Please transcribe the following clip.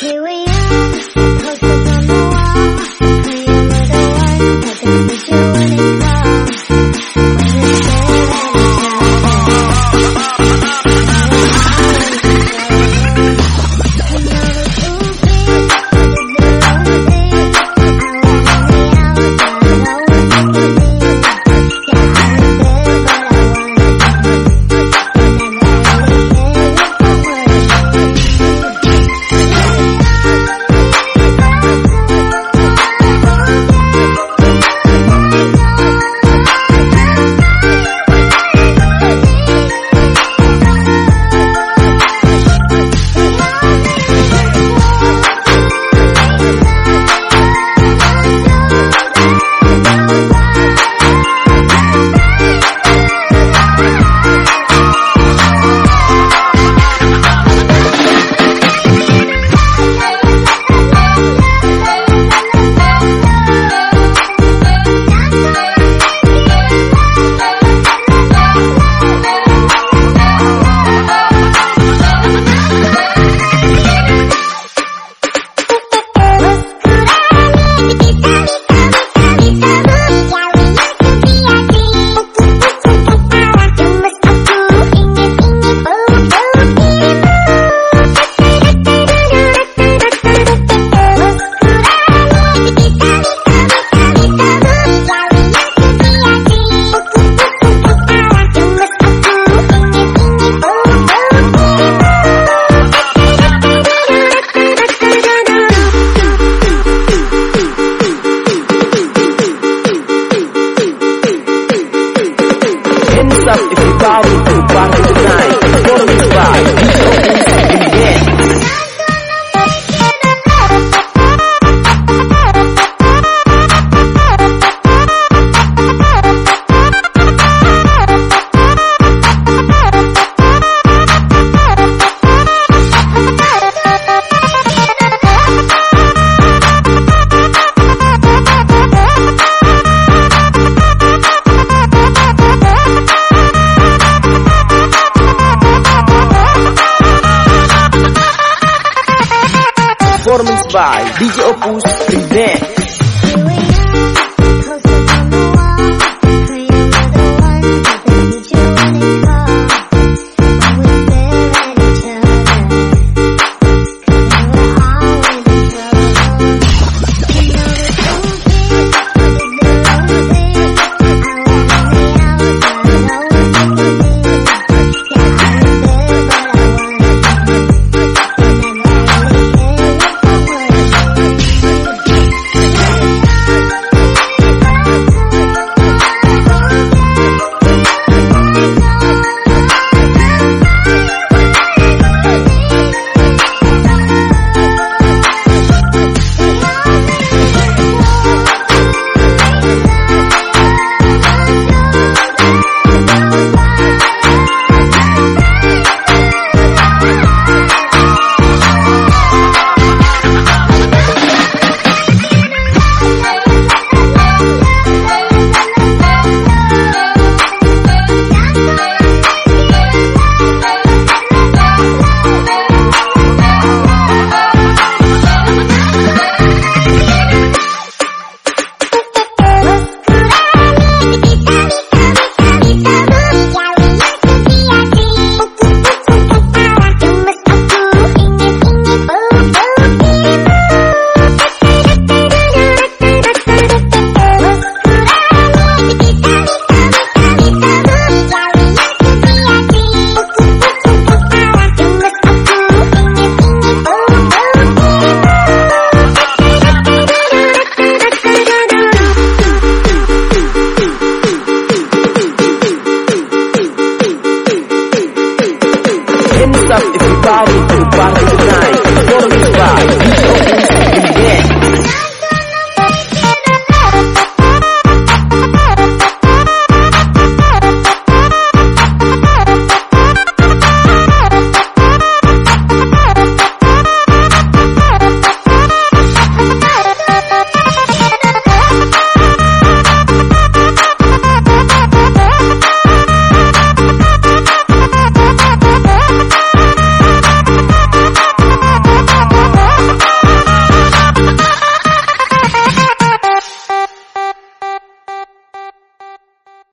Here party to party tonight. Performance by DJ by DJ Opus Present.